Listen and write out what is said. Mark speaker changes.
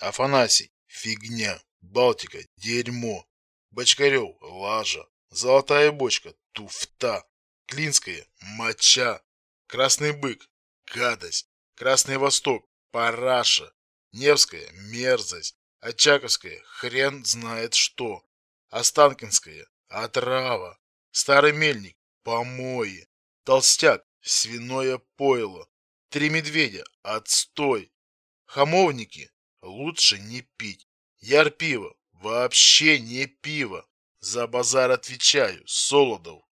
Speaker 1: Афанасий – фигня. Балтика – дерьмо. Бочкарев – лажа. Золотая бочка – туфта. Клинская – моча. Красный бык – гадость. Красный Восток – параша. Невская – мерзость. Очаковская – хрен знает что. Останкинская – отрава. Старый мельник – помои. Толстяк – свиное пойло. Три медведя – отстой. Хамовники – лучше не пить. Яр пиво – вообще не пиво. За базар отвечаю, Солодов.